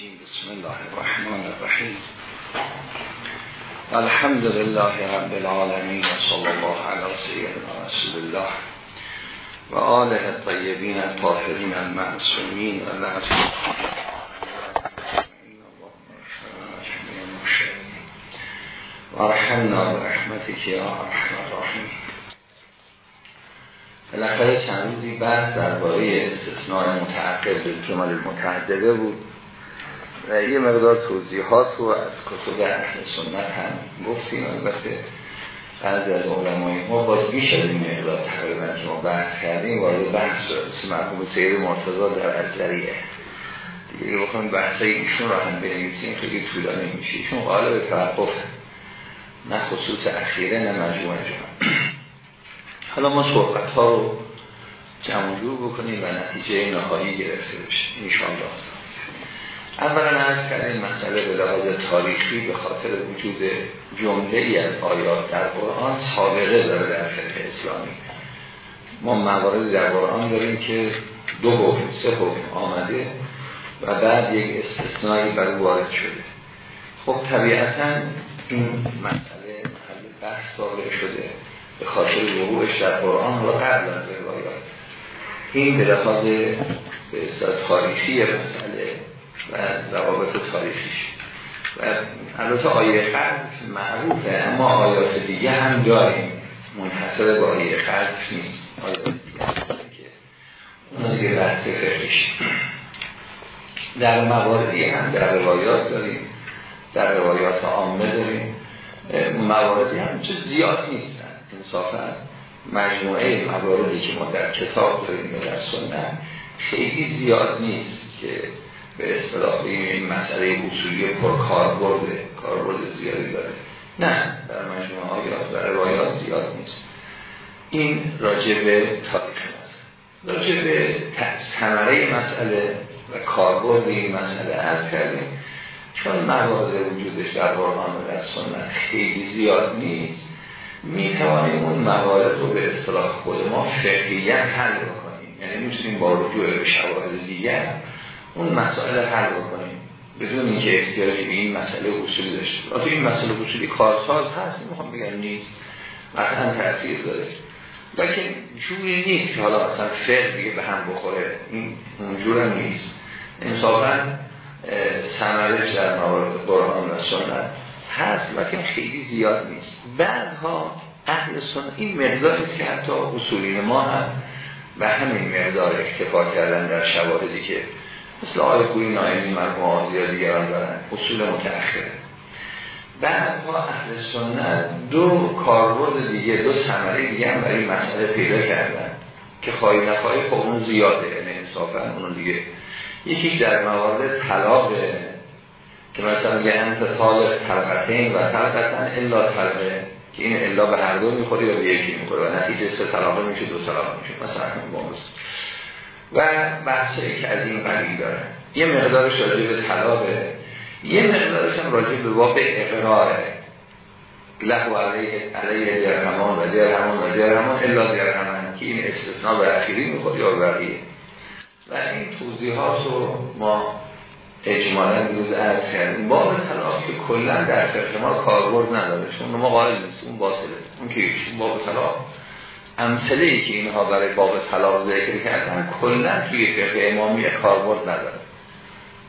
الرجیم بسم الله الرحمن الرحیم الحمد لله رب العالمین و صلی الله علی سیدنا رسول الله و آله الطیبین الطاهرین المعصومین و برحمتك یا ارحم الراحمین. بالاخره چند روزی بعد درباره استثناء متعقب به جمال المتعدده بود. و یه مقدار توضیحات رو از کتب اهل سنت هم گفتیم. البته بعضی از علمای ما باز بیش از این مقدار تقریبا که ما بحث کردیم وارد بحث شد. مرحوم سید مرتضا در ازدریه دیگه بخوایم بحثای ایشون رو هم بنویسیم خیلی طولانی میشه. ایشون قالب توقف نه خصوص اخیره نه مجموعه جمعه حالا ما صحبت ها رو جمع بکنیم و نتیجه نهایی گرفته بشه انشاءالله. اولا از کردیم مسئله به لحاظ تاریخی به خاطر وجود جمله ای از آیات در قرآن سابقه داره در فقه اسلامی. ما مواردی در قرآن داریم که دو حکم سه حکم آمده و بعد یک استثنایی بر وارد شده. خب طبیعتا این مسئله محل بحث سابقه شده به خاطر وقوعش در قرآن و قبل از روایات. این به لحاظ به تاریخی مسئله و روابط تاریخیش. و البته آیه قذف معروفه اما آیات دیگه هم داریم. منحصر به آیه قذف نیست. آیات دیگه اون دیگه بحث فقهش. در مواردی هم در روایات داریم. در روایات عامه داریم. مواردی هم چه زیاد نیستن. انصافا مجموعه مواردی که ما در کتاب داریم در سنت خیلی زیاد نیست که به اصطلاح این مسئله اصولی پر کاربرد کاربرد زیادی داره. نه. در مجموعه آیات و روایات زیاد نیست. این راجع به تاریخ است راجع به ثمره مسئله و کاربرد این مسئله از کردیم. چون موارد وجودش در قرآن و در سنت خیلی زیاد نیست می توانیم اون موارد رو به اصطلاح خود ما فقهیت حل بکنیم. یعنی می‌تونیم با رجوع به شواهد دیگر اون مسائل حل بکنیم. بدون اینکه احتیاجی به این مسئله اصولی داشته باشه این مسئله اصولی کارساز هست می‌خوام بگم نیست. مثلا تاثیر داره. لیکن جوری نیست که حالا مثلا فقه دیگه به هم بخوره. این اونجور هم نیست. انصافا ثمرش در موارد قرآن و سنت هست لیکن خیلی زیاد نیست. بعدها اهل سنت این مقداری که حتی اصولین ما هم به همین مقدار اکتفا کردن در شواهدی که مثل آیه کوی نایمی مرموم آزیا دیگران دارن. اصول متأخره. بعدها اهل سنت دو کاربرد دیگه دو ثمره دیگه هم برای مسئله پیدا کردن که خواهی نخواهی خب اون زیاده یعنی انصافا اون دیگه. یکی در موارد طلاقه که مثلا میگه انت طالق طلقتین و طلقتن الا طلقه که این الا به هر دو می‌خوری یا به یکی می‌خوری و نتیجه سه طلاقه میشه دو طلاقه میشه. مثلا باموز و بحثی که از این قبیل داره. یه مقدارش راجع به طلاقه یه مقدارش هم راجع به واقع اقراره. لحو علیه علیه درهمان و درهمان و درهمان الا درهمان که این استثناء به اخیری می‌خواد یا بقیه. و این توضیحات رو ما اجمالا روز عرض کردیم. باب طلاق که کلا در فقه ما کاربرد نداره چون ما قائل نیست اون باطله. اون که باب طلاق. امثله ای که اینها برای باب طلاق ذکر کردن کلا توی فقه امامی کاربرد نداره.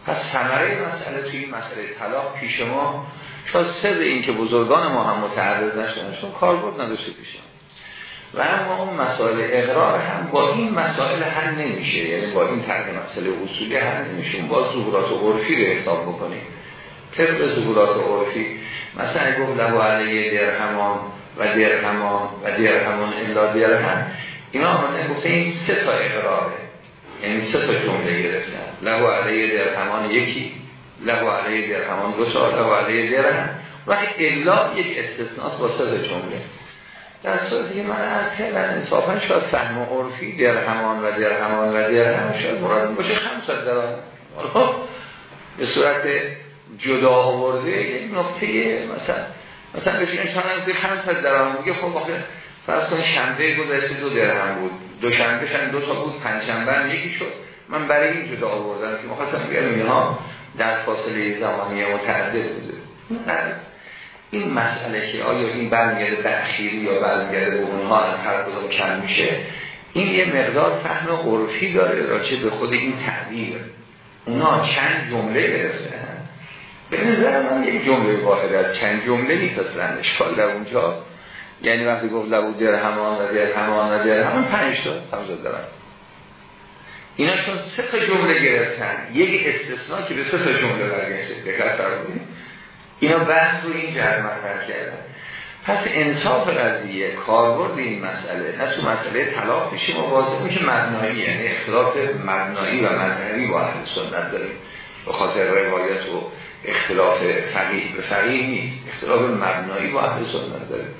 پس ثمره مسئله توی مسئله طلاق پیش ما شاید سر این که بزرگان ما هم متعرض نشدن چون کاربرد نداشته پیش و اما اون مسائل اقرار هم با این مسائل حل نمیشه. یعنی با این طرح مسئله اصولی حل نمیشه. با ظهورات عرفی رو حساب بکنیم. طبق ظهورات عرفی مثلا گفت له علیه درهمان و درهمان و درهمان الا درهم اینا آمده گفته این سه تا اقراره. یعنی سه تا جمله گرفتن له علیه درهمان یکی له علیه درهمان دو سال له علیه درهم و الا یک استثناء با سه جمله. در صورتی که من از کردم انصافا شاید فهم و عرفی درهمان و درهمان و درهم شاید مراد باشه خمسat درهم به صورت جدا آورده یک نقطه مثلا مثلا بهش انسان از 500 درهم میگه خب واقعا فرض کن شنبه گذشته دو درهم بود. دو شنبه شن دو تا بود پنج شنبه یکی شد. من برای این جدا آوردم که مخواستم بگم اینها در فاصله زمانی متعدد بوده. این مسئله که آیا این برمیگرده به اخیری یا برمیگرده به اونها هر کدوم کم میشه این یه مقدار فهم عرفی داره راجع به خود این تعبیر. اونا چند جمله گرفتن؟ به نظر من یک جمله واحد از چند جمله نیست اصلا اشکال در اونجا یعنی وقتی گفت در همان و در همان و در همان پنج تا همزاد دارن اینا چون سه تا جمله گرفتن یک استثناء که به سه تا جمله برگشته دقت فرمودید اینا بحث رو این جهت مطرح کردن. پس انصاف قضیه کاربرد این مسئله نه تو مسئله طلاق میشیم و واضح میشه مبنایی یعنی اختلاف مبنایی و مذهبی با اهل سنت داریم به خاطر روایت و اختلاف فقیه به فقیه نیست. اختلاف مبنایی با اهل سنت داریم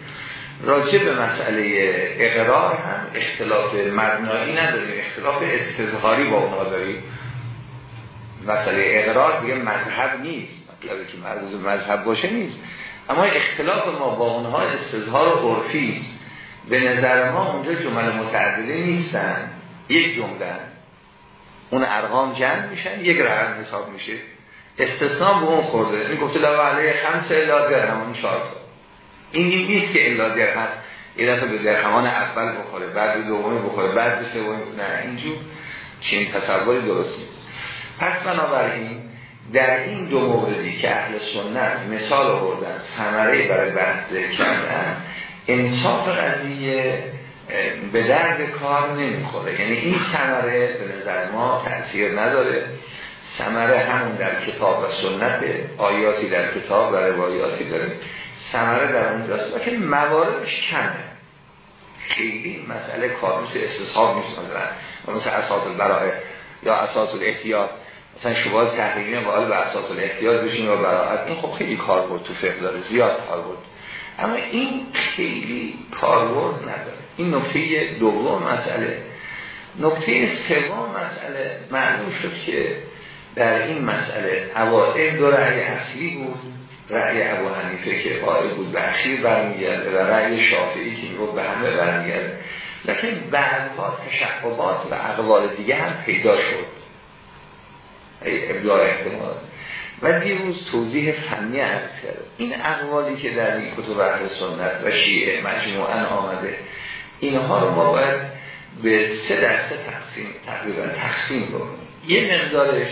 راجع به مسئله اقرار هم اختلاف مبنایی نداریم. اختلاف استظهاری با اونها داریم. مسئله اقرار دیگه مذهب نیست. مطلبه که مذهب باشه نیست. اما اختلاف ما با اونها استظهار و عرفی به نظر ما اونجا جمل متعدده نیستن. یک جمله. اون ارقام جمع میشن یک رقم حساب میشه. استثناء به اون خورده. این گفته لو علیه خمس الا درهم چهار تا این نیست که الا درهم یه دفعه به درهمان اول بخوره بعد به دومی بخوره بعد به سومی نه اینجور چین تصوری درست نیست. پس بنابراین در این دو موردی که اهل سنت مثال آوردن ثمره برای بحث کردن انصاف قضیه به درد کار نمی‌خوره. یعنی این ثمره به نظر ما تاثیر نداره. ثمره همون در کتاب و سنت آیاتی در کتاب و روایاتی داره. ثمره در اونجاست و که مواردش کمه. خیلی مسئله کار مثل استصحاب نیست و مثل اساس البرای یا اساس الاحتیاط مثلا تحریمی هم باید به اساس الاحتیاط بشین و براعت. این خب خیلی کار بود تو فقه داره. زیاد کار بود. اما این خیلی کاربرد نداره. این نکته دوم مسئله. نکته سوم مسئله. معلوم شد که در این مسئله اوائل دو رأی اصلی بود. رأی ابو حنیفه که قائل بود به اخیر برمیگرده و رأی شافعی که می‌گفت به همه برمیگرده. لیکن بعدها تشعبات و اقوال دیگه هم پیدا شد. ابداع احتمال. و دیروز توضیح فنی عرض کرد این اقوالی که در این کتب اهل سنت و شیعه مجموعا آمده اینها رو ما باید به سه دسته تقسیم تقریبا تقسیم کنیم یه مقدارش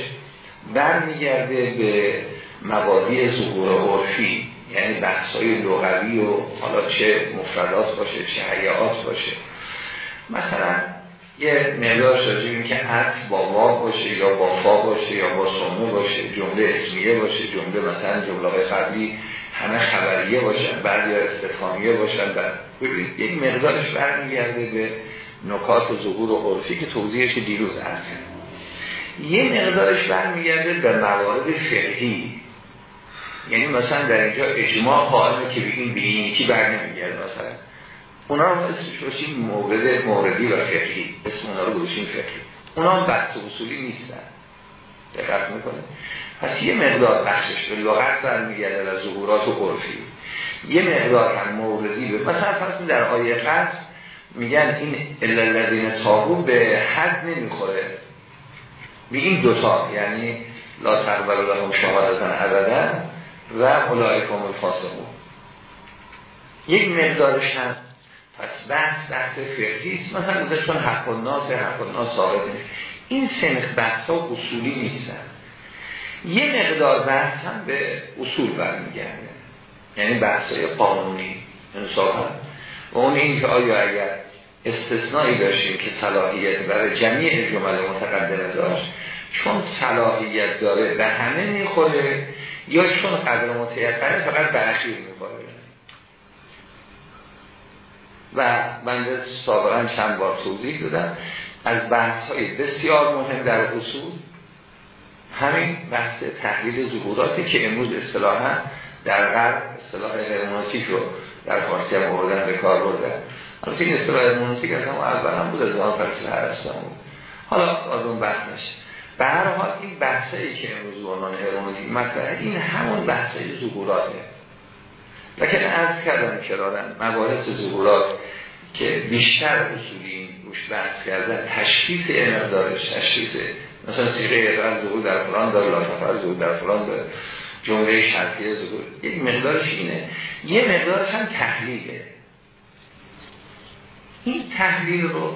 برمیگرده به مبادی ظهور عرفی. یعنی بحثای لغوی و حالا چه مفردات باشه چه حیات باشه. مثلا یه مقدار شاجیم که حرف با واو باشه یا با فا باشه یا با سمو باشه جمله اسمیه باشه جمله مثلا جمله قبلی همه خبریه باشن بعد یا استفامیه باشن بعد یک مقدارش برمیگرده به نکات ظهور و عرفی که توضیحش دیروز عرض یه مقدارش برمیگرده به موارد فقهی. یعنی مثلا در اینجا اجماع قائمه که بگیم به این یکی بر نمیگرده مثلا. اونا رو اسمش باشیم مورد موردی و فقهی اسم اونا رو باشیم فقهی. اونا هم بحث اصولی نیستن. دقت می‌کنه پس یه مقدار بخشش به لغت برمیگرده و ظهورات و عرفی. یه مقدار هم موردی به مثلا فرض در آیه قصد میگن این الذین تابو به حد نمی‌خوره. به این دوتا یعنی لا تقبل لهم شهادتن ابدا و اولئکم الفاسقون. یک مقدارش هست پس بحث بحث فقهی مثلا مثلا چون حق و ناس حق و ثابت این سنخ بحث ها اصولی نیستن. یه مقدار بحث هم به اصول برمیگرده. یعنی بحث های قانونی انصافا. و اون این که آیا اگر استثنایی داشتیم که صلاحیت برای جمعی جمل متقدمه داشت چون صلاحیت داره به همه می‌خوره یا چون قدر متیقنه فقط به اخیر می‌خوره. و بنده سابقا چند بار توضیح دادم. از بحث های بسیار مهم در اصول همین بحث تحلیل ظهوراتی که امروز اصطلاحا در غرب اصطلاح هرمونوتیک رو در فارسی هم آوردن به کار بردن. حالا این اصطلاح هرمونوتیک از هم اول هم بود از آن فلسفه هرستان بود. حالا از اون بحث نشه. به این بحثایی که امروز به عنوان هرمونوتیک مطرحه این همون بحثای ظهوراته. لکن از کردم کرارن مباحث ظهورات که بیشتر اصولی روش بحث کردن تشخیص مقدارش تشخیص مثلا سیغه اقرار در فلان داره لاتفر در فلان داره جمله شرطی ظهور. یک مقدارش اینه. یه مقدارش هم تحلیله. این تحلیل رو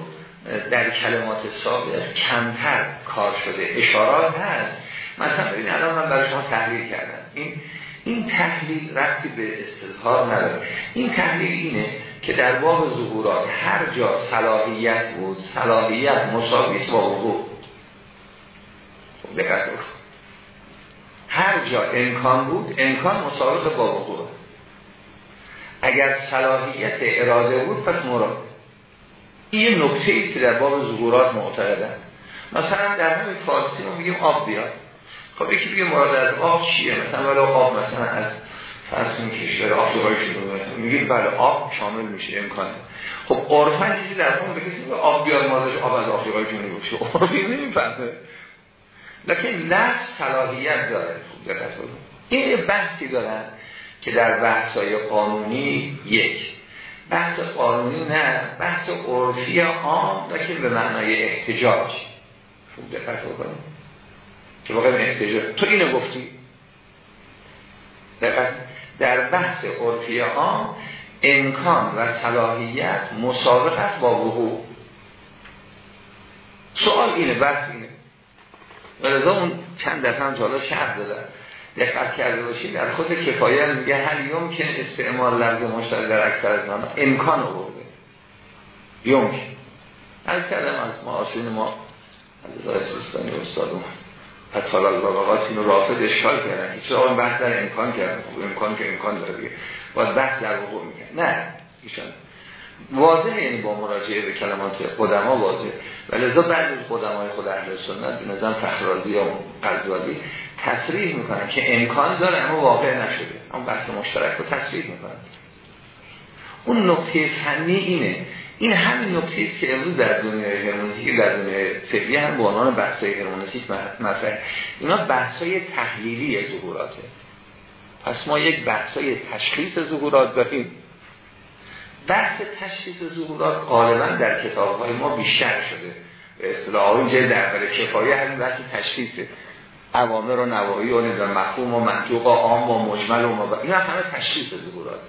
در کلمات سابق کمتر کار شده. اشارات هست. مثلا ببین الان من برای شما تحلیل کردم. این این تحلیل رفتی به استظهار نداره. این تحلیل اینه که در باب ظهورات هر جا صلاحیت بود صلاحیت مساویس با وقوع خب، هر جا امکان بود امکان مسابقه با وقوع اگر صلاحیت اراده بود پس مراد. این نکته ای که در باب ظهورات معتقدن مثلا در همین فارسی ما میگیم آب بیاد. خب یکی بگه مراد از آب چیه؟ مثلا ولی آب مثلا از فرض این کشور آفریقای شروع میگیم بله آب شامل میشه امکانه خب عرفا چیزی در اون که آب بیاد مرادش آب از آفریقای جنوبی باشه عرفی نمی‌فهمه. لکن نفس صلاحیت داره. خوب دقت این بحثی دارن که در بحثای قانونی یک. بحث قانونی نه بحث عرفی عام لکن به معنای احتجاج. خوب دقت بکنیم. که واقعا احتجاج. تو اینو گفتی. در بحث عرفی عام امکان و صلاحیت مسابق است با وقوع. سوال اینه بحث اینه. ولذا اون چند دفعه هم جالا شرح دادن دقت کرده باشید در خود کفایه میگه هر یمکن استعمال لفظ مشترک در اکثر از امکان رو برده. یمکن. از کردم از معاصین ما. از سیستانی استادم حتی الواقعات اینو رافض اشکال کردن. هیچ آن بحث در امکان کردن. خوب امکان که امکان داره دیگه. باید بحث در وقوع می‌کرد نه ایشان. واضح یعنی با مراجعه به کلمات قدما واضح و لذا بعد از قدمای خود اهل سنت به نظام فخرازی یا قضوادی تصریح می‌کنن که امکان داره اما واقع نشده. اون بحث مشترک رو تصریح می‌کنن اون نقطه فنی اینه. این همین نکته است که امروز در دنیای هرمونتیک در دنیای فقهی هم به عنوان بحث‌های هرمونتیک مطرح. اینا بحث‌های تحلیلی ظهوراته. پس ما یک بحث‌های تشخیص ظهورات داریم. بحث تشخیص ظهورات غالبا در کتاب‌های ما بیشتر شده. به اصطلاح اینجا در بر کفایه همین بحث تشخیصه. اوامر و نواهی و نظام مفهوم و منطوق و عام و مجمل و اینا همه تشخیص ظهورات.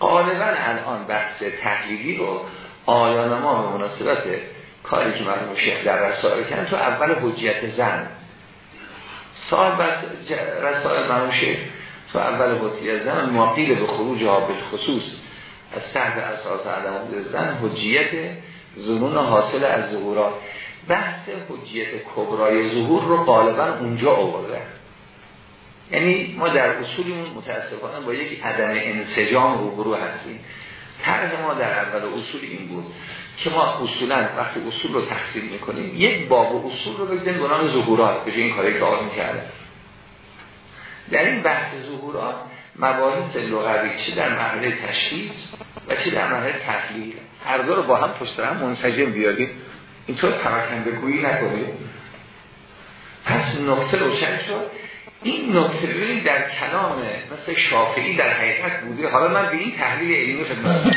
غالبا الان بحث تحلیلی رو آیان ما به مناسبت کاری که مرموم شیخ در رسائل کردن تو اول حجیت زن. سال بس رسائل مرموم شیخ تو اول حجیت زن مقیل به خروج ها خصوص از تحت اساس عدم زن حجیت زنون حاصل از ظهورات. بحث حجیت کبرای ظهور رو غالبا اونجا آورده. یعنی ما در اصولمون متاسفانه با یک عدم انسجام روبرو هستیم. طرح ما در اول اصول این بود که ما اصولا وقتی اصول رو تقسیم می‌کنیم یک باب اصول رو بگذاریم به نام ظهورات به این کاری که آقا می‌کرده در این بحث ظهورات مباحث لغوی چه در مرحله تشخیص و چه در مرحله تحلیل. هر دو رو با هم پشت هم منسجم بیاریم. اینطور پراکنده گویی نکنیم پس نقطه روشن شد. این نکته ببینید در کلام مثل شافعی در حقیقت بوده. حالا من به این تحلیل علمی خدمت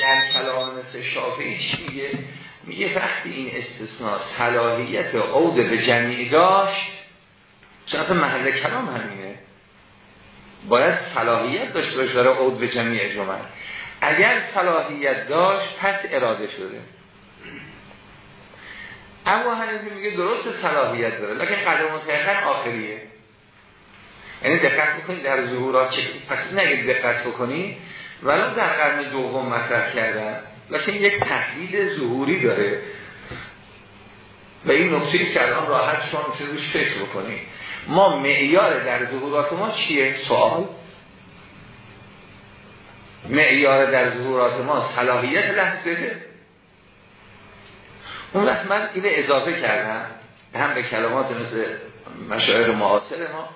در کلام مثل شافعی چی میگه؟ میگه وقتی این استثناء صلاحیت عود به جمعی داشت چون محل کلام همینه. باید صلاحیت داشته باشه برای عود به جمعی جمعه اگر صلاحیت داشت پس اراده شده. اما حنیفی میگه درست صلاحیت داره. لکن قدر متحقن آخریه. یعنی دقت می‌کنید در ظهورات چه پس نگید دقت بکنی ولو در قرن دوم مطرح کردن لکن یک تحلیل ظهوری داره. و این نقطه که الان راحت شما میشه روش فکر بکنید ما معیار در ظهورات ما چیه؟ سوال. معیار در ظهورات ما صلاحیت لحظه. اون وقت من اینو اضافه کردم هم به کلمات مثل مشاعر معاصر ما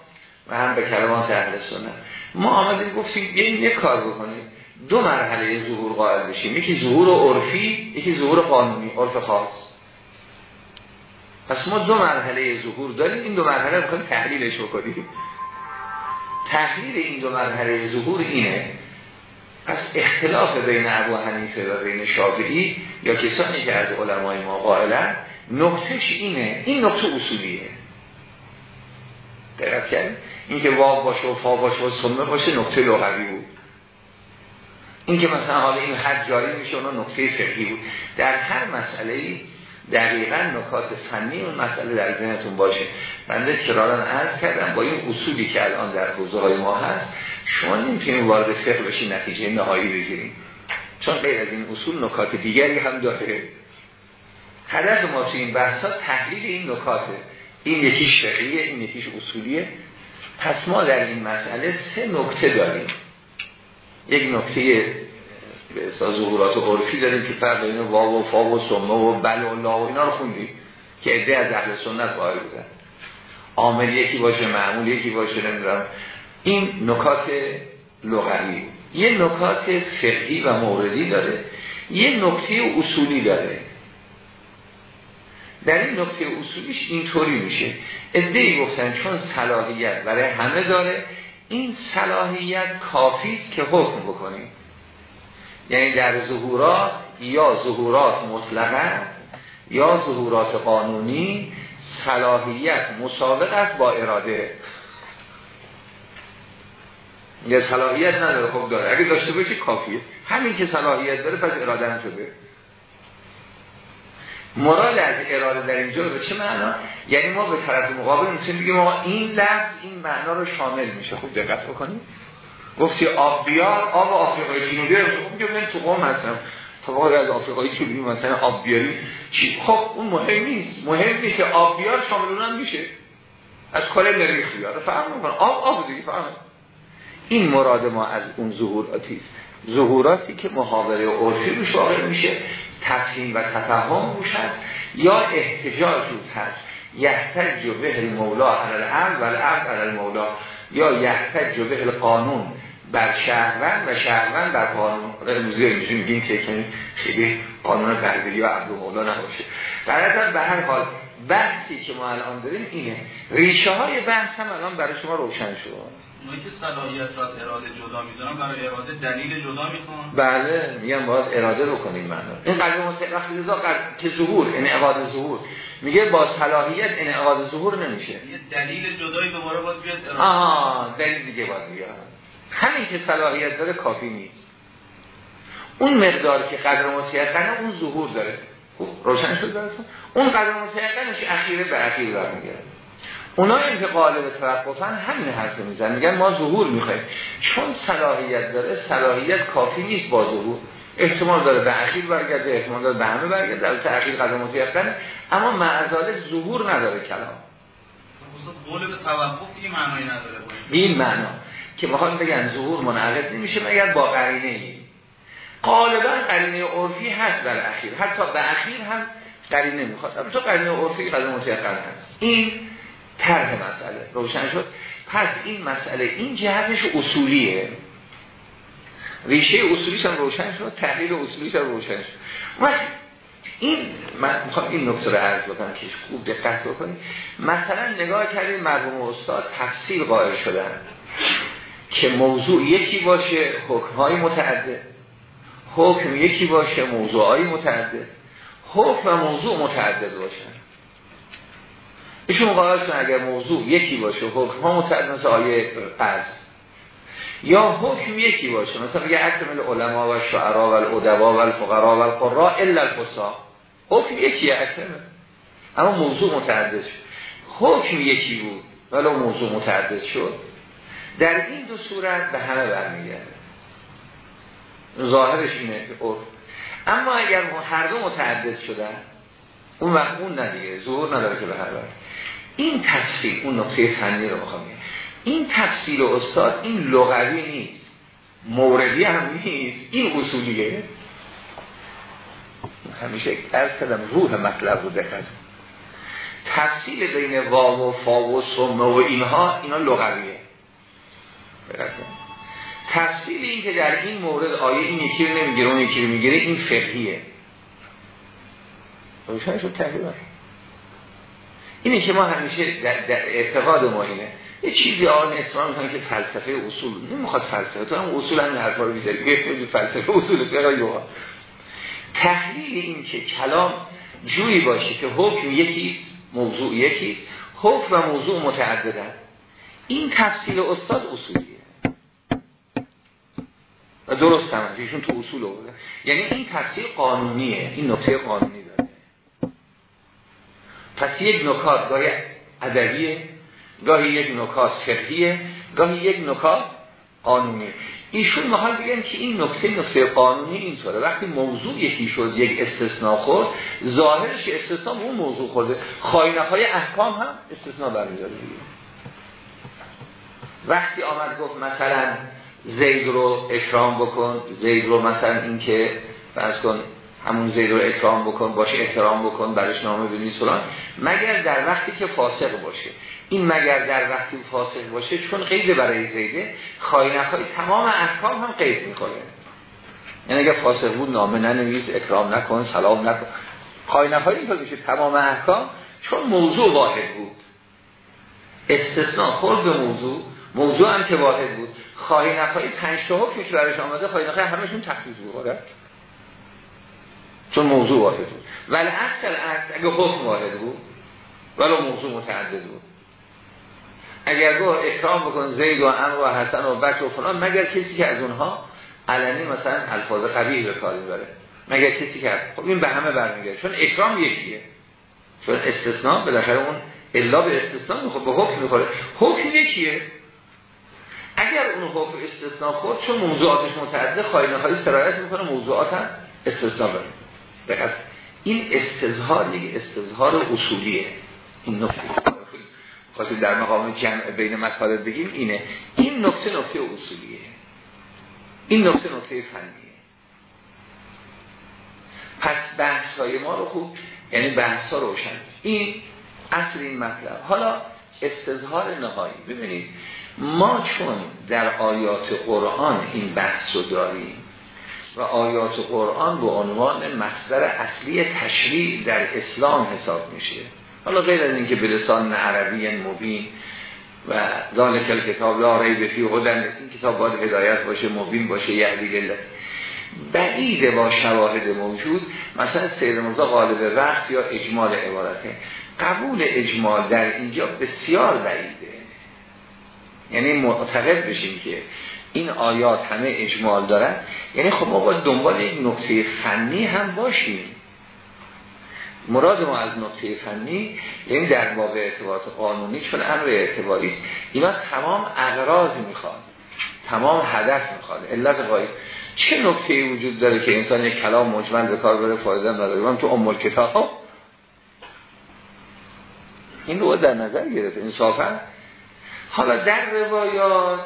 و هم به کلمات اهل سنت. ما آمدیم گفتیم بیاییم یک کار بکنیم. دو مرحله ظهور قائل بشیم. یکی ظهور عرفی یکی ظهور قانونی عرف خاص. پس ما دو مرحله ظهور داریم. این دو مرحله بخوایم تحلیلش بکنیم. تحلیل این دو مرحله ظهور اینه پس اختلاف بین ابو حنیفه و بین شافعی یا کسانی که از علمای ما قائلن نقطهش اینه. این نقطه اصولیه. دقت کرد این که واو باشه و فا باشه و سمه باشه نقطه لغوی بود. این که مثلا حالا این حد جاری میشه اون نقطه فقهی بود. در هر مسئله دقیقا نکات فنی اون مسئله در ذهنتون باشه. بنده کرارن عرض کردم با این اصولی که الان در حوزه های ما هست شما نمی‌تونید وارد فقه بشین نتیجه نهایی بگیریم. چون غیر از این اصول نکات دیگری هم داره. هدف ما تو این بحثا تحلیل این نکاته. این یکیش فقهیه این یکیش اصولیه. پس ما در این مسئله سه نکته داریم. یک نکته به ظهورات و عرفی داریم که فرق بین واو و فا و سمه و بل و لا و اینا رو خوندیم که عده از اهل سنت قائل بودن. عامل یکی باشه معمول یکی باشه نمی‌دونم. این نکات لغوی. یه نکات فقهی و موردی داره. یه نکته اصولی داره. در این نکته اصولیش اینطوری میشه. ادهی گفتن چون صلاحیت برای همه داره این صلاحیت کافی که حکم بکنیم. یعنی در ظهورات یا ظهورات مطلقه یا ظهورات قانونی صلاحیت مسابق است با اراده. یه صلاحیت نداره. خب داره. اگه داشته باشه کافیه. همین که صلاحیت داره پس اراده هم شده مراد از اراده در اینجا به چه معنا؟ یعنی ما به طرف مقابل می‌تونیم بگیم ما این لفظ این معنا رو شامل میشه. خوب دقت بکنیم گفتی آب بیار آب آفریقای جنوبی خب من تو قوم هستم. فقط از آفریقای جنوبی مثلا آب بیاری. چی؟ خب اون مهم نیست. مهم نیست که آب بیار شامل اونم میشه. از کل مریخ بیار. فهم آب آب دیگه فهم. این مراد ما از اون ظهوراتی است. ظهوراتی که محاوره عرفی روش واقع میشه تفهیم و تفهم روش هست یا احتجاج روش هست. یحتج به مولا علی الامر و الامر علی المولا یا یحتج به قانون بر شهروند و شهروند بر قانون. رموزی اینجوری میگیم که خیلی قانون قلبی و عبد مولا نباشه برای به هر حال بحثی که ما الان داریم اینه. ریشه های بحث هم الان برای شما روشن شد اونایی که صلاحیت را اراده جدا می‌دونن برای اراده دلیل جدا می‌خوان بله میگم باید اراده بکنیم من این قلب وقتی رضا که ظهور؟ انعقاد ظهور. میگه با صلاحیت انعقاد ظهور نمیشه. یه دلیل جدایی دوباره باید بیاد اراده. آها دلیل دیگه باید بیاد. همین که صلاحیت داره کافی نیست. اون مقدار که قدر متیقنه اون ظهور داره. خوب روشن شد براتون؟ اون قدر متیقنش اخیره به اخیر برمیگرده. اونایی که قالب توقفن همین حرف میزن میگن ما ظهور می‌خوایم. چون صلاحیت داره صلاحیت کافی نیست با ظهور. احتمال داره به اخیر برگرده احتمال داره به همه برگرده در تأخیر قدم متیقن اما معذاله ظهور نداره کلام. قول به توقف این معنی نداره. این معنا که می‌خوان بگن ظهور منعقد نمیشه مگر با قرینه ای. غالبا قرینه عرفی هست در اخیر. حتی به اخیر هم قرینه می‌خواد. اما تو قرینه عرفی قدم متیقن هست. این طرح مسئله. روشن شد. پس این مسئله این جهتش اصولیه. ریشه اصولیش هم روشن شد تحلیل اصولیش هم روشن شد. وقت این من می‌خوام این نکته رو عرض بکنم که خوب دقت بکنید. مثلا نگاه کردید مرحوم استاد تفسیر قائل شدن که موضوع یکی باشه حکمهای متعدد. حکم یکی باشه موضوعهای متعدد. حکم و موضوع متعدد باشن. ایشون قائل اگر موضوع یکی باشه حکم ها متعدد مثل آیه قرض یا حکم یکی باشه مثلا بگه اکمل علما و شعرا و الادبا و الفقرا و القرا الا الفسا حکم یکی اکمل اما موضوع متعدد شد. حکم یکی بود ولی موضوع متعدد شد. در این دو صورت به همه برمیگرده. ظاهرش اینه اما اگر هر دو متعدد شدن اون وقت اون ندیگه ظهور نداره که به هر این تفسیر اون نقطه فنی رو می‌خوام این تفسیر استاد این لغوی نیست. موردی هم نیست. این اصولیه. همیشه از کدم روح مطلب رو دقت تفسیر بین واو و فا و سمه و اینها اینا لغویه. تفسیر این که در این مورد آیه این یکی رو نمی‌گیره اون یکی رو می‌گیره این فقهیه. روشن شد تقریبا اینه که ما همیشه در, در اعتقاد ما اینه. یه چیزی آن اسلام می‌کنه که فلسفه اصول نمی‌خواد فلسفه تو هم اصول همین حرفا رو بیزاری فلسفه اصول فقه یوها تحلیل این که کلام جویی باشه که حکم یکی موضوع یکی حکم و موضوع متعددن. این تفصیل استاد اصولیه. درست هم ایشون تو اصول بوده. یعنی این تفصیل قانونیه. این نکته قانونی داره. پس یک نکات گاهی ادبیه گاهی یک نکات فقهیه گاهی یک نکات قانونی ایشون محال بگن که این نکته نکته قانونی اینطوره وقتی موضوع یکی شد یک استثناء خورد ظاهرش استثناء اون موضوع خورده. خواهینه های احکام هم استثناء برمیداره وقتی آمد گفت مثلا زید رو اکرام بکن زید رو مثلا اینکه فرض کن همون زید رو اکرام بکن باشه احترام بکن برش نامه بینی سلان مگر در وقتی که فاسق باشه. این مگر در وقتی فاسق باشه چون قید برای زیده خواهی های تمام احکام هم قید می‌کنه. یعنی اگر فاسق بود نامه ننویس اکرام نکن سلام نکن. خواهی های اینطور میشه تمام احکام چون موضوع واحد بود. استثناء خورد به موضوع. موضوع هم که واحد بود. خواهی نخواهی پنج تا حکمش برش آمده خواهی نخواهی همشون تخصیص بخوره چون موضوع واحد بود. ولی اصل اصل اگه حکم واحد بود ولی موضوع متعدد بود. اگر گفت اکرام بکن زید و امر و حسن و بکر و فلان مگر کسی که از اونها علنی مثلا الفاظ قبیه به کار می‌بره؟ مگر کسی که خب این به همه برمیگرده. چون اکرام یکیه. چون استثناء بالاخره اون الا به استثناء می‌خواد به حکم می‌خوره. حکم یکیه. اگر اون حکم استثناء خورد چون موضوعاتش متعدد خواهی نخواهی سرایت می‌کنه موضوعات هم استثناء بره این استظهار یک استظهار اصولیه. این نکته. خاطر در مقام جمع بین مطالب بگیم اینه. این نکته نکته اصولیه. این نکته نکته فنیه. پس بحث های ما رو خوب یعنی بحث ها روشن. این اصل این مطلب. حالا استظهار نهایی. ببینید ما چون در آیات قرآن این بحث رو داریم و آیات قرآن به عنوان مصدر اصلی تشریع در اسلام حساب میشه. حالا غیر از اینکه به لسان عربی مبین و ذالک کتاب لا ریب فی هدن این کتاب باید هدایت باشه مبین باشه یهدی گلت بعید با شواهد موجود مثلا سید مرزا غالب وقت یا اجمال عبارته. قبول اجمال در اینجا بسیار بعیده. یعنی معتقد بشیم که این آیات همه اجمال دارن. یعنی خب ما باید دنبال یک نقطه فنی هم باشیم. مراد ما از نقطه فنی یعنی در باب اعتبارات قانونی چون امر اعتباری اینا تمام اغراض می‌خواد تمام هدف می‌خواد. علت قایب چه نقطه وجود داره که انسان یک کلام مجمل به کار بره فایده نداره؟ من تو امور کتاب این رو در نظر گرفت انصافا. حالا در روایات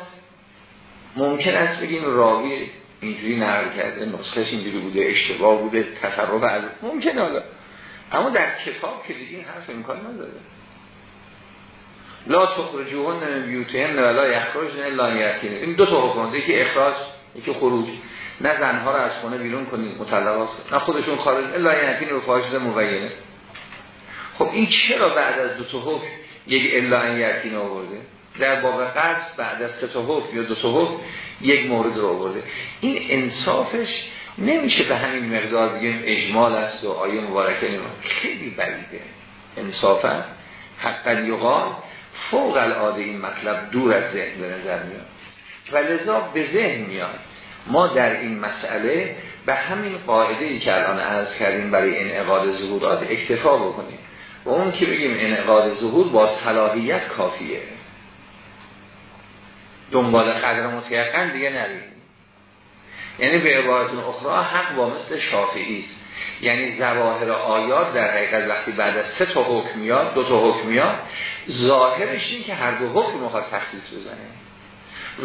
ممکن است بگیم راوی اینجوری نقل کرده نسخش اینجوری بوده اشتباه بوده تصرف از ممکن حالا. اما در کتاب که دیدین حرف امکان نداره. لا تخرجوهن من بیوتهن ولا یخرجن الا یاتین این دو تا حکم یکی اخراج یکی خروج. نه زنها رو از خونه بیرون کنید مطلقات. نه خودشون خارج الا یاتین رو فاجزه مبینه. خب این چرا بعد از دو تا حکم یک الا یاتین آورده؟ در باب قصد بعد از سه تا حکم یا دو تا حکم یک مورد رو آورده. این انصافش نمیشه به همین مقدار بگیم اجمال است و آیه مبارکه نمید. خیلی بریده انصافا حقا یقال. فوق العاده این مطلب دور از ذهن به نظر میاد. و لذا به ذهن میاد. ما در این مسئله به همین قاعده ای که الان عرض کردیم برای انعقاد ظهورات اکتفا بکنیم. و اون که بگیم انعقاد ظهور با صلاحیت کافیه. دنبال قدر متیقن دیگه نریم یعنی به عبارت اخرى حق با مثل شافعی است. یعنی زواهر آیات در حقیقت وقتی بعد از سه تا حکم میاد دو تا حکم میاد ظاهرش این که هر دو حکم می‌خواد تخصیص بزنه.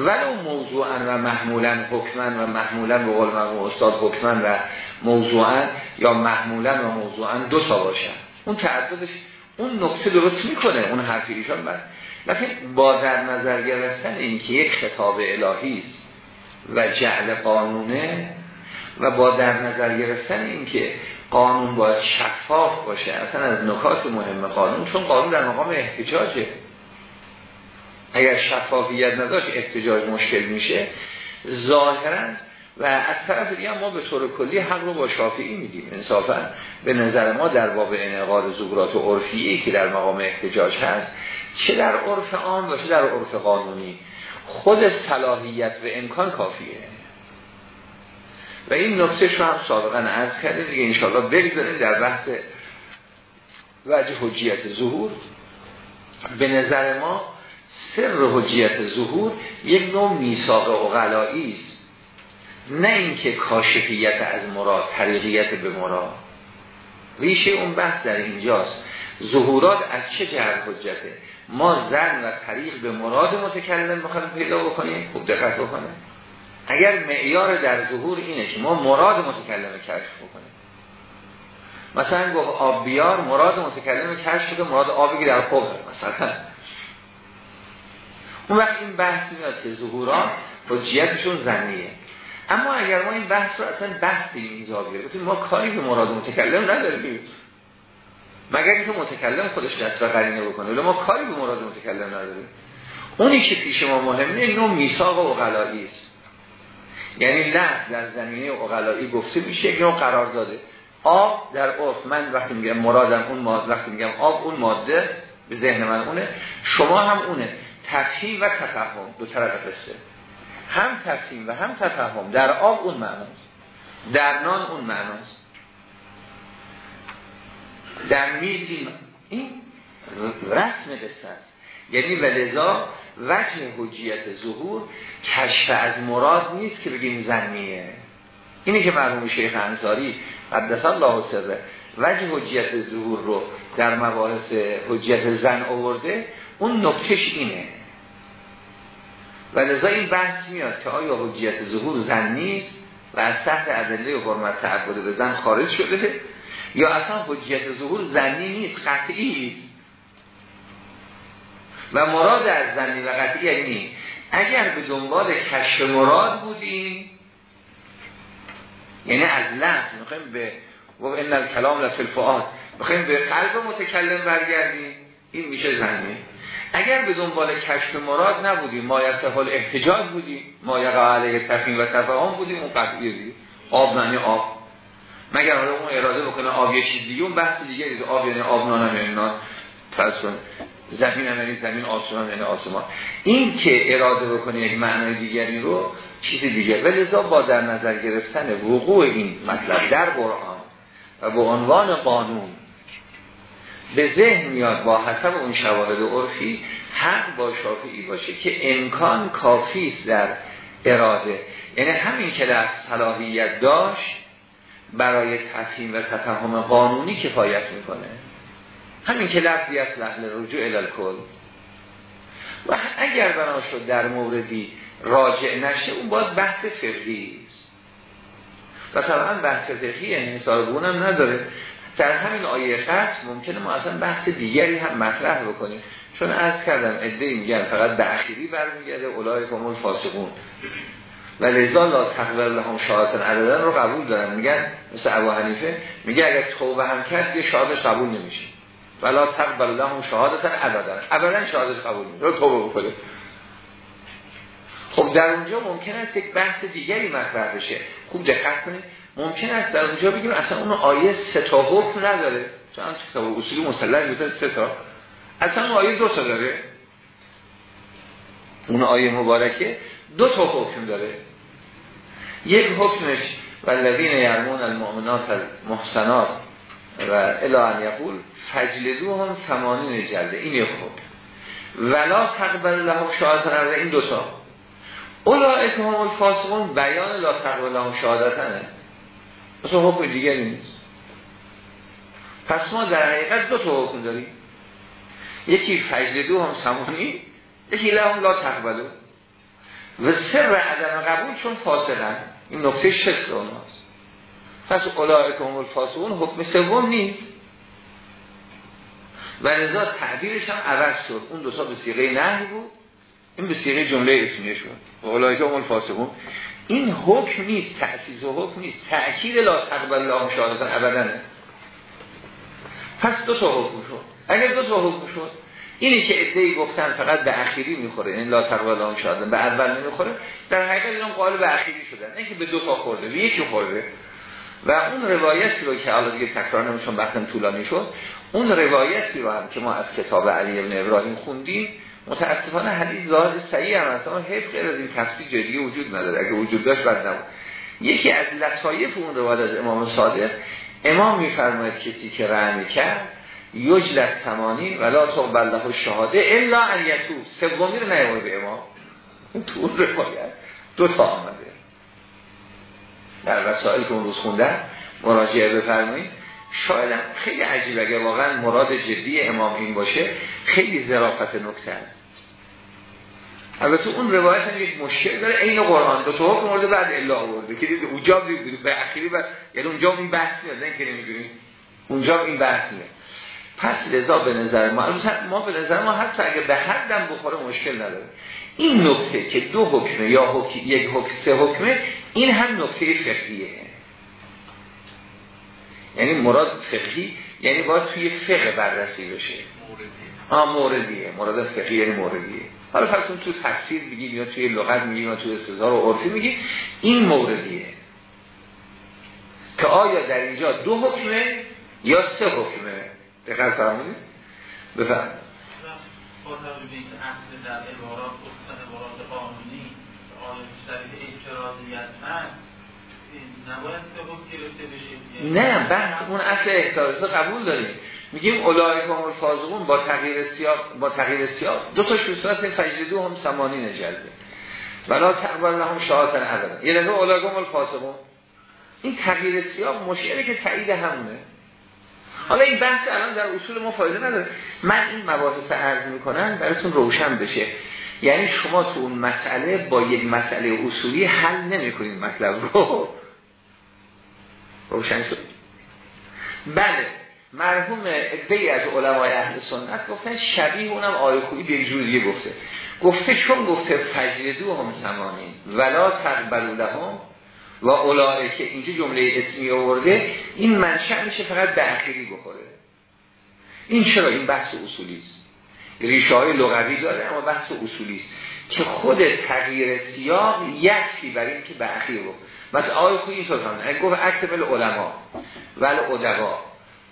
ولو موضوعا و محمولا حکما و محمولا به قول استاد حکما و موضوعا یا محمولا و موضوعا دو تا باشن. اون تعددش اون نقطه درست می‌کنه اون حرفی ایشان بعد لیکن با در نظر گرفتن اینکه یک خطاب الهی است و جعل قانونه و با در نظر گرفتن اینکه قانون باید شفاف باشه اصلا از نکات مهم قانون چون قانون در مقام احتجاجه. اگر شفافیت نداشت احتجاج مشکل میشه. ظاهرا و از طرف دیگه ما به طور کلی حق رو با شافعی میدیم. انصافا به نظر ما در باب انعقاد زگرات و عرفی که در مقام احتجاج هست چه در عرف عام و چه در عرف قانونی. خود صلاحیت و امکان کافیه. و این نکته رو هم سابقا عرض کرده دیگه انشاءالله بگذاریم در بحث وجه حجیت ظهور. به نظر ما سر حجیت ظهور یک نوع میثاق اقلایی است. نه اینکه کاشفیت از مراد طریقیت به مراد. ریشه اون بحث در اینجاست. ظهورات از چه جهت حجته؟ ما زن و طریق به مراد متکلم بخوایم پیدا بکنیم خوب دقت بکنیم. اگر معیار در ظهور اینه که ما مراد متکلم کشف بکنیم. مثلا گفت آب بیار مراد متکلم کشف شده مراد آبی که در خوب مثلا. اون وقت این بحث میاد که ظهورات حجیتشون زنیه. اما اگر ما این بحث رو اصلا بحث اینجا بیاریم ما کاری به مراد متکلم نداریم. مگر اینکه متکلم خودش دست و قرینه بکنه. ولی ما کاری به مراد متکلم نداریم. اونی که پیش ما مهمه نوع میثاق اقلایی است. یعنی لفظ در زمینه اقلایی گفته میشه یک نوع قرار داده. آب در عرف من وقتی میگم مرادم اون ماده وقتی میگم آب اون ماده به ذهن من اونه. شما هم اونه. تفهیم و تفهم دو طرف قصه. هم تفهیم و هم تفهم. در آب اون معناست. در نان اون معناست. در میز این رسم قصه است. یعنی ولذا وجه حجیت ظهور کشف از مراد نیست که بگیم زنیه اینی که مرحوم شیخ انصاری قدس الله سره وجه حجیت ظهور رو در مباحث حجیت زن آورده اون نکتش اینه. و لذا این بحث میاد که آیا حجیت ظهور زن نیست و از تحت ادله حرمت تعبد به زن خارج شده؟ یا اصلا حجیت ظهور زنی نیست قطعی است و مراد از زنی و قطعی یعنی اگر به دنبال کشف مراد بودیم یعنی از لحظ می‌خوایم به و این الکلام لفی الفعاد می‌خوایم به قلب متکلم برگردیم این میشه زنی. اگر به دنبال کشف مراد نبودیم ما حال احتجاج بودیم ما یقع علیه تفهیم و تفاهم بودیم اون قطعی آب معنی آب. مگر حالا اون اراده بکنه آب یه چیز دیگه اون بحث دیگه آب یعنی آب نان یعنی نان. زمین هم یعنی زمین آسمان یعنی آسمان. این که اراده بکنه یک معنای دیگری رو چیز دیگه. ولذا با در نظر گرفتن وقوع این مطلب در قرآن و به عنوان قانون به ذهن میاد با حسب اون شواهد عرفی حق با شافعی باشه که امکان کافی است در اراده. یعنی همین که در صلاحیت داشت برای تفهیم و تفهم قانونی کفایت می‌کنه. همین که لفظی است لحل رجوع الالکل و اگر بنا شد در موردی راجع نشه اون باز بحث فقهی است. و طبعا بحث فقهی یعنی حساب هم نداره. در همین آیه قصد ممکنه ما اصلا بحث دیگری هم مطرح بکنیم. چون از کردم ادهی میگن فقط به اخیری برمیگرده اولای کمول فاسقون و لذا لا تقبل لهم شهادتن عددن رو قبول دارن. میگن مثل ابو حنیفه میگه اگر توبه هم کرد یه شهادش قبول نمیشه. ولا تقبل لهم شهادتن ابدا. ابدا شهادت قبول نمیشه. توبه بکنه. خب در اونجا ممکن است یک بحث دیگری مطرح بشه. خوب دقت کنید. ممکن است در اونجا بگیم اصلا اون آیه سه تا حکم نداره. چون کتاب اصولی مسلح بوده سه تا. اصلا اون آیه دو تا داره. اون آیه مبارکه دو تا حکم داره. یک حکمش والذین یرمون المؤمنات المحسنات و الان یقول فجلدو هم ثمانین جلده. این یک حکم. ولا تقبل له شهادت این دوتا اولئک هم الفاسقون. بیان لا تقبل له شهادتنه مثلا حکم دیگری نیست. پس ما در حقیقت دو تا حکم داریم. یکی فجلدو هم ثمانی یکی لهم لا تقبلو. و سر عدم قبول چون فاسقن. این نکته شکل اوناست. پس اولائکم الفاسقون حکم سوم نیست. و رضا تعبیرش هم عوض شد. اون دو تا به سیغه نهی بود. این به سیغه جمله اسمیه شد. اولائکم الفاسقون. این حکم نیست. تأسیز و حکم نیست. تأکید لا تقبل الله شهادتا ابدا. پس دو تا حکم شد. اگر دو تا حکم شد اینی که ادعی گفتن فقط به اخیری می‌خوره این لا تقبل هم شاده به اول نمی‌خوره. در حقیقت اینا قال به اخیری شدن. نه که به دو تا خورده به یکی خورده. و اون روایتی رو که حالا دیگه تکرار نمیشون بحثم طولانی شد اون روایتی رو هم که ما از کتاب علی ابن ابراهیم خوندیم متاسفانه حدیث ظاهر صحیح هم هست. اما حیف غیر از این تفسیر جدی وجود نداره. اگه وجود داشت بد نبود. یکی از لطایف اون روایت از امام صادق امام میفرماید کسی که رعنی کرد یجلت تمانی ولا تقبل له شهاده الا ان یتوب. سومی رو نیامده به امام. تو روایت دو تا آمده. در وسائل که اون روز خوندن مراجعه بفرمایید. شاید خیلی عجیب اگر واقعا مراد جدی امام این باشه خیلی ظرافت نکته است. البته اون روایت هم یک مشکل داره. عین قرآن دو تا حکم بعد الا آورده. که دید اونجا به اخیری بعد یعنی اونجا این بحث میاد نه که نمی‌دونیم اونجا این بحث میاد پس لذا به نظر ما ما به نظر ما حتی اگه به حدم بخوره مشکل نداره. این نکته که دو حکمه یا حکم یک حکم سه حکمه این هم نکته فقهیه. یعنی مراد فقهی یعنی باید توی فقه بررسی بشه. آه موردیه. مراد فقهی یعنی موردیه. حالا فرض تو تفسیر بگید یا توی لغت میگیم یا توی استظهار و عرفی میگیم این موردیه. که آیا در اینجا دو حکمه یا سه حکمه؟ دقیق این اصل در نه بحث اون اصل احترازه قبول داریم. میگیم اولای کامل فازقون با تغییر سیاق با تغییر سیاق. دو تا شروط فجر هم سمانی نجلده ولا تقبل لهم شهادت عدم یه دفعه اولای کامل فازقون این تغییر سیاق مشکلی که تایید همونه. حالا این بحث الان در اصول ما فایده نداره. من این مباحث عرض می‌کنم براتون روشن بشه. یعنی شما تو اون مسئله با یک مسئله اصولی حل نمی‌کنید مطلب رو. روشن شد. بله مرحوم ادهی از علمای اهل سنت گفتن شبیه اونم آیه خویی به جوریه گفته. گفته چون گفته فجردو هم زمانی ولا تقبلو لهم و اولاره که اینجا جمله اسمی آورده این منشأ میشه فقط به اخیری بخوره. این چرا؟ این بحث اصولی است. ریشه های لغوی داره اما بحث اصولی است. که خود تغییر سیاق یکی برای اینکه به اخیر رو مثلا آقای خوی اینطور اگه گفت اکتمل علما و الادبا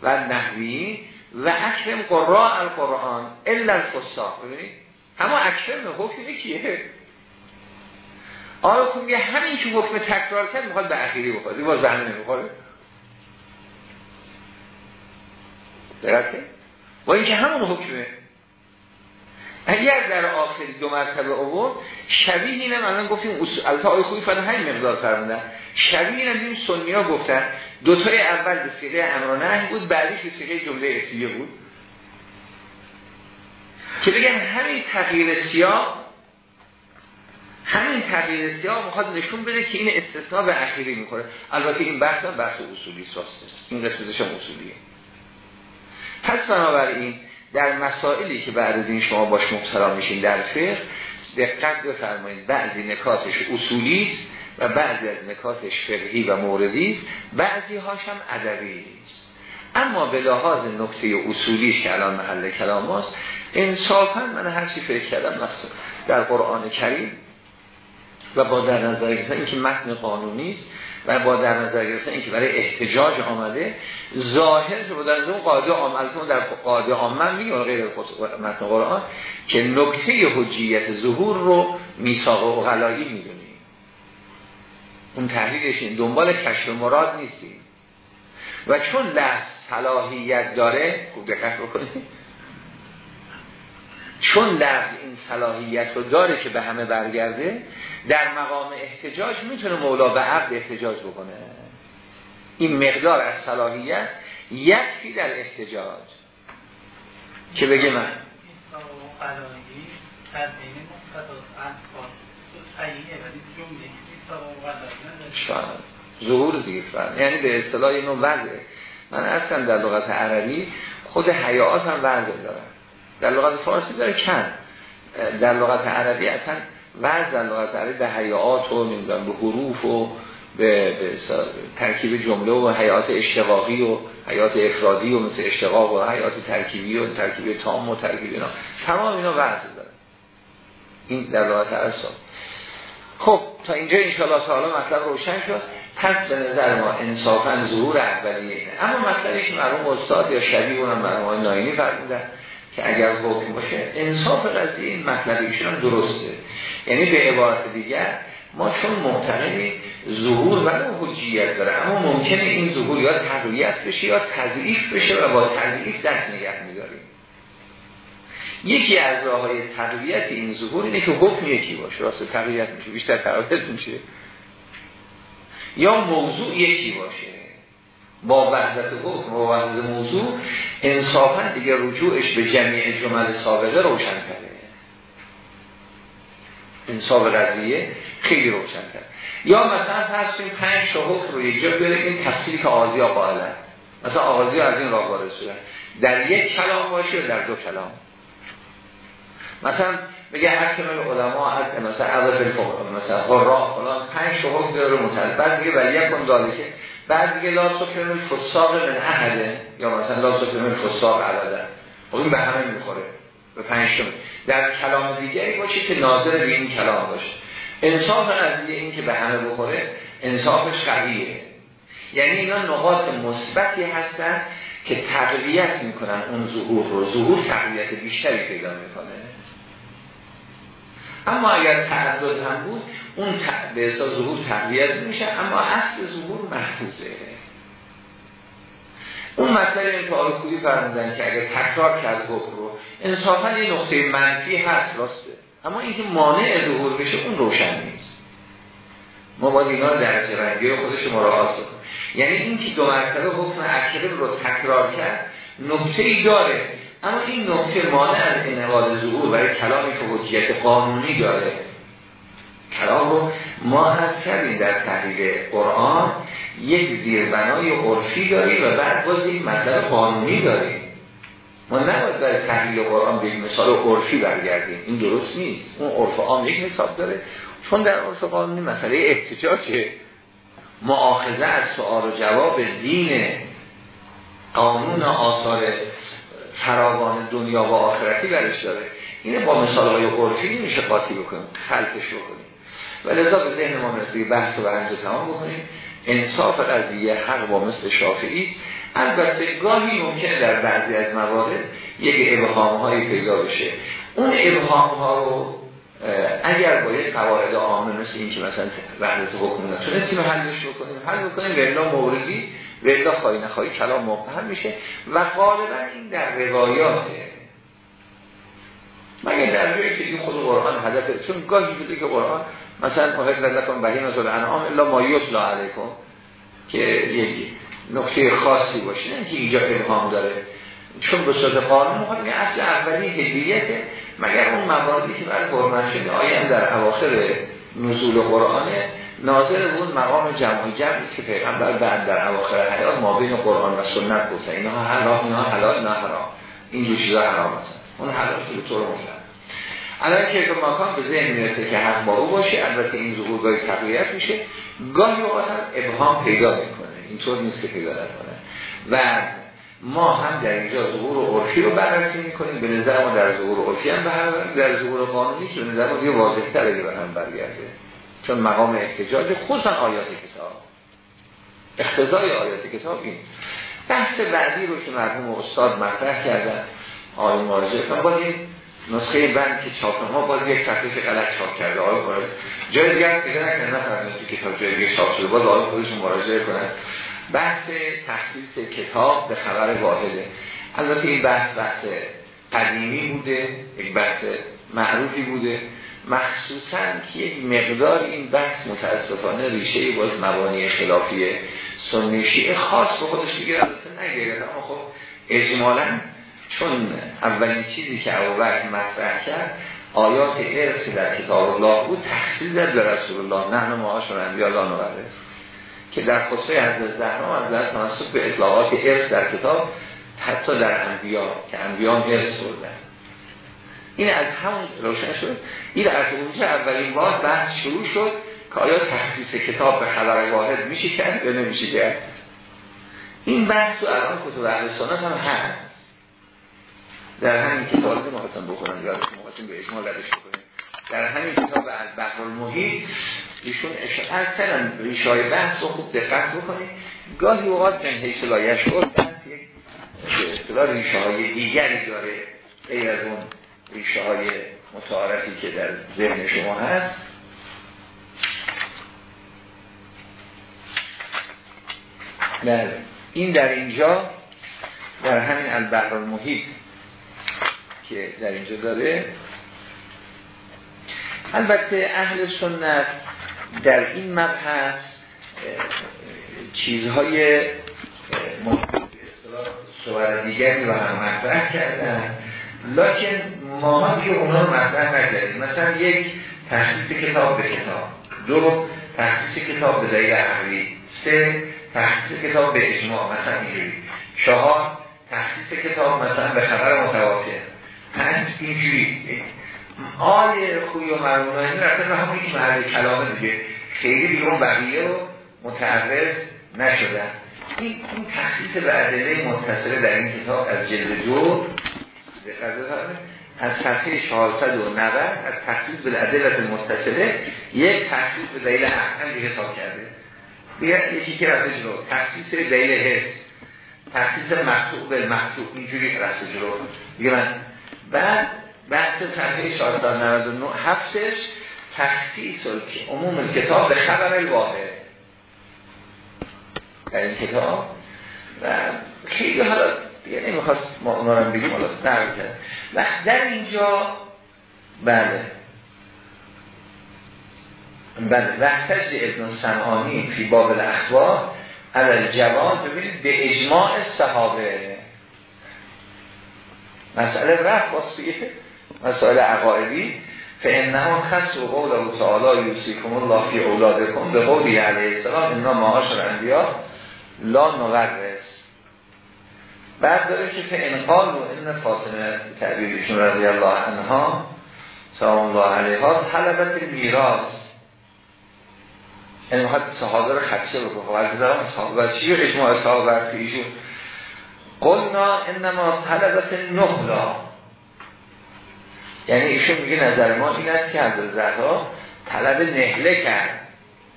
و نحوی و اکرم قراء القرآن الا الفساق. ببینید؟ اما اکرم حکم یکیه. آقای خوی همین که حکم تکرار کرد می‌خواد به اخیری بخواد این با زهنه نمی‌خوره. درسته؟ با اینکه همون حکمه. اگر در آخری دو مرتبه آورد شبیه اینم الان گفتیم البته آیه خوبی فقط همین مقدار فرمودن. شبیه اینم این سنی ها گفتن دوتای اول به سیغه امرانه بود بعدیش به سیغه جمله اسیه بود. که بگن همین تغییر سیاه همین تغییر سیاه می‌خواد نشون بده که این استثناء به اخیری می‌خوره. البته این بحث بحث اصولی ساسته این قسمتش هم اصولیه. پس بنابراین در مسائلی که بعد از این شما باش مبتلا میشین در فقه دقت بفرمایید. بعضی نکاتش اصولی است و بعضی از نکاتش فقهی و موردی بعضی هاش هم ادبی است. اما به لحاظ نکته اصولی که الان محل کلام است انصافا من هر چی فکر کردم در قرآن کریم و با در نظر گرفتن اینکه متن قانونی است و با در نظر گرفتن اینکه برای احتجاج آمده ظاهر که در اون قاعده عام در قاعده عامه میگه غیر متن قرآن که نکته حجیت ظهور رو میثاق و غلایی می‌دونیم اون تحلیلش این دنبال کشف مراد نیستیم و چون لحظ صلاحیت داره خوب دقت بکنید. چون لفظ این صلاحیت رو داره که به همه برگرده در مقام احتجاج می‌تونه مولا به عبد احتجاج بکنه. این مقدار از صلاحیت یکی در احتجاج. که بگه من؟ ظهور دیگه فرد یعنی به اصطلاح اینو وضعه. من اصلا در لغت عربی خود حیات هم وضع دارم. در لغت فارسی داره کم در لغت عربی اصلا وضع در لغت عربی به حیات و نمی‌دونم به حروف و به, ترکیب جمله و حیات اشتقاقی و حیات افرادی و مثل اشتقاق و حیات ترکیبی و ترکیب تام و ترکیب اینا. تمام اینا وضع داره. این در راحت اصلا خب تا اینجا انشاءالله تعالی مطلب روشن شد. پس به نظر ما انصافا ظهور اولیه اما مطلبی که مرحوم استاد یا شبیه اونم مرحوم ناینی فرمودن. که اگر حکم باشه انصاف قضیه این مطلب ایشون درسته. یعنی به عبارت دیگر ما چون معتقدیم ظهور و حجیت داره اما ممکنه این ظهور یا تقویت بشه یا تضعیف بشه و با تضعیف دست نگه میداریم. یکی از راه های تقویت این ظهور اینه که حکم یکی باشه. راست تقویت میشه بیشتر تقویت میشه. یا موضوع یکی باشه. با وحدت حکم و وحدت موضوع انصافا دیگه رجوعش به جمعی جمل سابقه روشن کرده. انصاف قضیه خیلی روشن کرد یا مثلا فرض پنج تا حکم رو یک جا این تفصیلی که آغازی ها مثلا آغازی از این راه وارد شدن. در یک کلام باشه در دو کلام؟ مثلا میگه حکم علما از مثلا عوض مثلا قرا فلان پنج تا داره متعلق. بعد میگه ولی یک دالشه بعد میگه لا سکرن فساق من احده. یا مثلا لا سکرن فساق عوضه خب این به همه می‌خوره. به پنج در کلام دیگری باشه که ناظر به این کلام باشه. انصاف قضیه این که به همه بخوره انصاف شرعیه یعنی اینا نقاط مثبتی هستن که تقویت می‌کنن اون ظهور رو. ظهور تقویت بیشتری پیدا می‌کنه. اما اگر تعدد هم بود اون به حساب ظهور تقویت میشه اما اصل ظهور محفوظه. اون مسئله این که خوبی فرمودن که اگر تکرار کرد حکم رو انصافا یه نقطه منفی هست راسته. اما اینکه مانع ظهور بشه اون روشن نیست. ما باید اینا در رنگی خودش مراعات کنیم یعنی این که دو مرتبه حکم اکرم رو تکرار کرد نقطه ای داره. اما این نقطه مانع از انعقاد ظهور برای کلامی که حجیت قانونی داره. کلام رو ما هست کردیم در تحلیل قرآن یک زیربنای عرفی داریم و بعد باز یک مطلب قانونی داریم. ما نباید برای تحلیل قرآن به مثال عرفی برگردیم. این درست نیست. اون عرف عام یک حساب داره. چون در عرف قانونی مسئله احتجاجه معاخذه از سؤال و جواب دین قانون آثار فراوان دنیا و آخرتی برش داره. اینه با مثال های عرفی نمیشه قاطی بکنیم خلقش بکنیم. و لذا به ذهن ما مثل بحث و برنج تمام بکنیم. انصاف قضیه حق با مثل شافعی. البته گاهی ممکن در بعضی از موارد یک ابهام هایی پیدا بشه. اون ابهام ها رو اگر باید قواعد عامه مثل این که مثلا وحدت حکم نتونستیم حلش بکنیم حل بکنیم ولا موردی ولا خواهی نخواهی کلام مبهم میشه و غالبا این در روایاته مگه در جایی که خود قرآن هدف چون گاهی بوده که قرآن مثلا محل لکن بهی نزل انعام الا ما یتلا علیکم که یک نقطه خاصی باشه نه که اینجا ابهام داره. چون به صورت قانون این اصل اولی هدیته مگر اون مواردی که برای قرآن شده آیم در اواخر نزول قرآن ناظر بود مقام جمعی جمعی که پیغمبر بعد در اواخر حیات ما بین قرآن و سنت گفته اینها اینا حلال نه حرام. این چیزا حرام هست اون حلال به طور مطلق الان که مکان به ذهن می‌رسه که حق با او باشه البته این ظهور گاهی تقویت میشه. گاهی اوقات هم ابهام پیدا می‌کنه. اینطور نیست که پیدا نکنه. و ما هم در اینجا ظهور عرفی رو بررسی می‌کنیم. به نظر ما در ظهور عرفی هم به در ظهور قانونی که به نظر ما دیگه واضح تره به هم برگرده. چون مقام احتجاج خصوصا آیات کتاب. اختزای آیات کتاب این. بحث بعدی رو که مرحوم استاد مطرح کردن آقای مراجعه کنم باز این نسخه بند که چاپ ما باز یک تحقیق غلط چاپ کرده آقای مراجعه جای دیگر پیدا نکنه نفرمید تو کتاب جای دیگه چاپ شده باز آقای خودشون مراجعه کنن. بحث تخصیص کتاب به خبر واحده. البته این بحث بحث قدیمی بوده یک بحث معروفی بوده. مخصوصا که یک مقدار این بحث متاسفانه ریشه باز مبانی خلافی سنی خاص به خودش بگیره البته نگیره اما خب اجمالا چون اولین چیزی که ابوبکر مطرح کرد آیات ارث در کتاب الله بود تخصیص در رسول الله. نه معاشر الله نورده که در خصوص حضرت زهرا از در تناسب به اطلاقات ارث در کتاب حتی در انبیاء که انبیاء ارث بردن. این از همون روشن شد. این از اونجا اولین بار بحث شروع شد که آیا تخصیص کتاب به خبر واحد میشه کرد یا نمیشه کرد این بحث تو الان کتب اهل هم هست. در همین کتاب ما حسن بخورم یاد ما به اجمال ردش بکنیم در همین کتاب از بحر المحیط ایشون اشعار کردن ریشه های بحث رو خوب دقت بکنید. گاهی اوقات من حیث لایش شد یک اصطلاح ریشه های دیگری داره غیر از اون. ریشه های متعارفی که در ذهن شما هست. بله. این در اینجا در همین البحر المحیط که در اینجا داره. البته اهل سنت در این مبحث چیزهای صور دیگری رو هم مطرح کردن. لکن ما هم که اونا رو مطرح نکردیم. مثلا یک تخصیص کتاب به کتاب. دو تخصیص کتاب به دلیل عقلی. سه تخصیص کتاب به اجماع. مثلا اینجوری. چهار تخصیص کتاب مثلا به خبر متواتر. پنج اینجوری. آل خوی و مرمونه این رفته به همون این محل کلامه دیگه. خیلی بیرون بقیه رو متعرض نشدن. این تخصیص به عدله متصله در این کتاب از جلد دو از صفحه 490 از تخصیص به عدلت متصله یک تخصیص به دلیل حقا حساب کرده. بیا یکی که رفته جلو. تخصیص دلیل حس تخصیص مقصوب به مقصوب اینجوری رفته جلو. دیگه من بعد بحث صفحه 499 هفتش تخصیص عموم کتاب به خبر الواقع در این کتاب. و خیلی حالا دیگه نمی‌خواست ما اونا رو بگیم حالا نقل کرد. و در اینجا بله. بله. وقتج ابن سمعانی فی باب الاخبار علال جواز ببینید به اجماع صحابه. مسئله رفت واسه مسائل عقائدی. فانه خص و قول و تعالی یوسیکم الله فی اولادکم به قولی علیه السلام اینا معاشر انبیا لا نورس بعد داره که فانقال و این فاطمه تعبیرشون رضی الله عنها سلام الله علیها طلبت میراث. این یعنی می‌خواد صحابه رو خدشه بکنه. و از دارم صحابه چی اجماع صحابه که ایشون قلنا انما طلبت نهلا یعنی ایشون میگه نظر ما این است که حضرت زهرا طلب نهله کرد.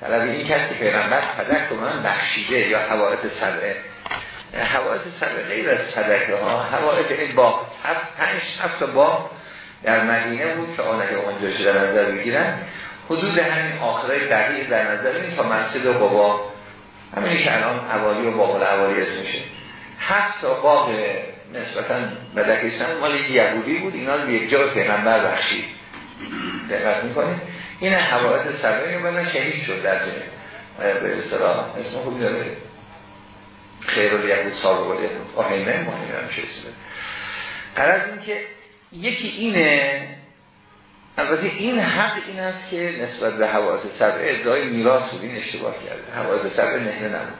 طلب این کرد که پیغمبر صدق رو من بخشیده یا حوائط سبعه. سبعه غیر از صدقه ها. حوائط این با پنج هفت با در مدینه بود که آنه اونجا در نظر بگیرن. حدود همین آخره دقیق در نظر این تا مسجد و بابا. همین که الان حوالی و بابا الحوالی اسمشه هفت باغ نسبتا بدکستان مال یهودی بود. اینا رو یک جا پیغمبر بخشید. دقت می‌کنید؟ این حوادث سبعی بعدن شهید شد در جنه به اصطلاح اسم خوبی داره؟ خیر و یهود سابقه آهیمه مهمی میشه اسمه قرار این که یکی اینه البته این حق این است که نسبت به حوادث سبعه ادعای میراث بود این اشتباه کرده. حوادث سبعه نهنه نبود.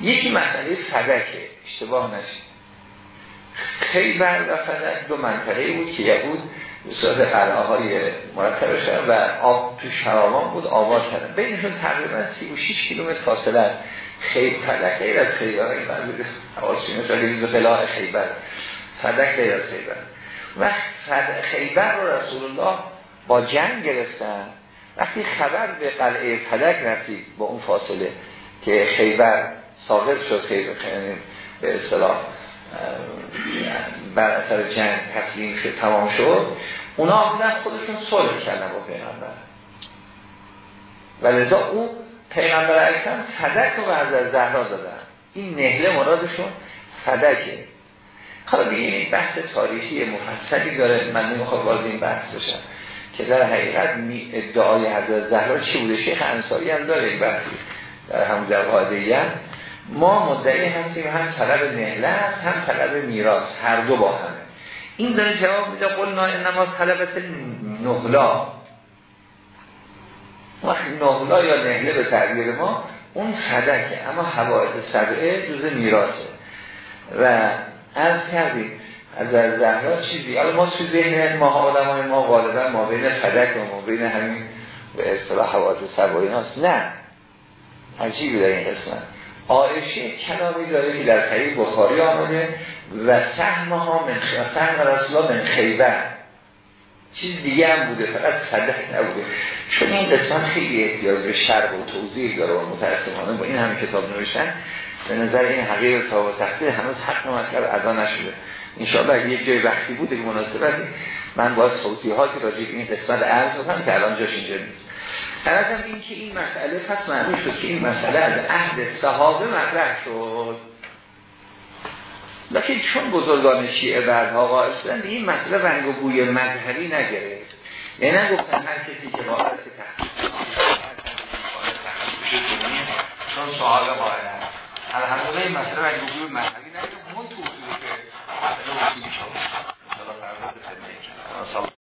یکی مسئله فدکه اشتباه نشید. خیبر و فدک دو منطقه بود که یهود به صورت قلعه های مرتب شدن و آب تو شراوان بود آباد کردن. بینشون تقریبا 36 کیلومتر فاصله است. خیب فدک غیر از خیبر. این حواسی مثل ریز خلاه خیبر. فدک غیر از خیبر. و خیبر رو رسول الله با جنگ گرفتن. وقتی خبر به قلعه فدک رسید با اون فاصله که خیبر ساقط شد خیبر به اصطلاح بر اثر جنگ تسلیم شد تمام شد اونا آمدن خودشون صلح کردن با پیغمبر. و لذا او پیغمبر اکرم صدک رو از زهرا دادن. این نهله مرادشون صدکه حالا دیگه این بحث تاریخی مفصلی داره. من نمی‌خواد وارد این بحث بشم. که در حقیقت ادعای حضرت زهرا چی بوده؟ شیخ انصاری هم داره این بحثی. در همون در ما مدعی هستیم هم طلب نهله است هم طلب میراث. هر دو با همه. این داره جواب میده قلنا انما طلبت نهلا وقت نهلا یا نهله به تعبیر ما اون صدکه. اما حوائط سبعه جز میراثه. و از کردیم از از زهرا چیزی؟ حالا ما توی ذهن ما آدم ما غالبا ما بین صدک و ما بین همین به اصطلاح حوادث سبایی هست نه. عجیبی در این قسمت؟ آیشه کلامی داره که در صحیح بخاری آمده و سهم ها من سهم رسول من خیبر. چیز دیگه هم بوده فقط صدق نبوده. چون این قسمت خیلی احتیاج به شرق و توضیح داره و متاسفانه با این همه کتاب نوشتن به نظر این حقیق صاحب تخصیل هنوز حق مطلب ادا نشده. انشاءالله یک جای وقتی بوده که مناسبتی من باید که راجع این قسمت عرض کنم که الان جاش اینجا نیست. هم این که این مسئله پس معلوم شد که این مسئله از عهد صحابه مطرح شد. لیکن چون بزرگان شیعه بعدها قائل شدن این مسئله رنگ و بوی مذهبی نگرفت. یعنی نگفتن هر کسی که وارث تحقیق چون صحابه قائل الحمدلله این مسئله رنگ و بوی مذهبی نگرفت. من توضیح که مسئله اصولی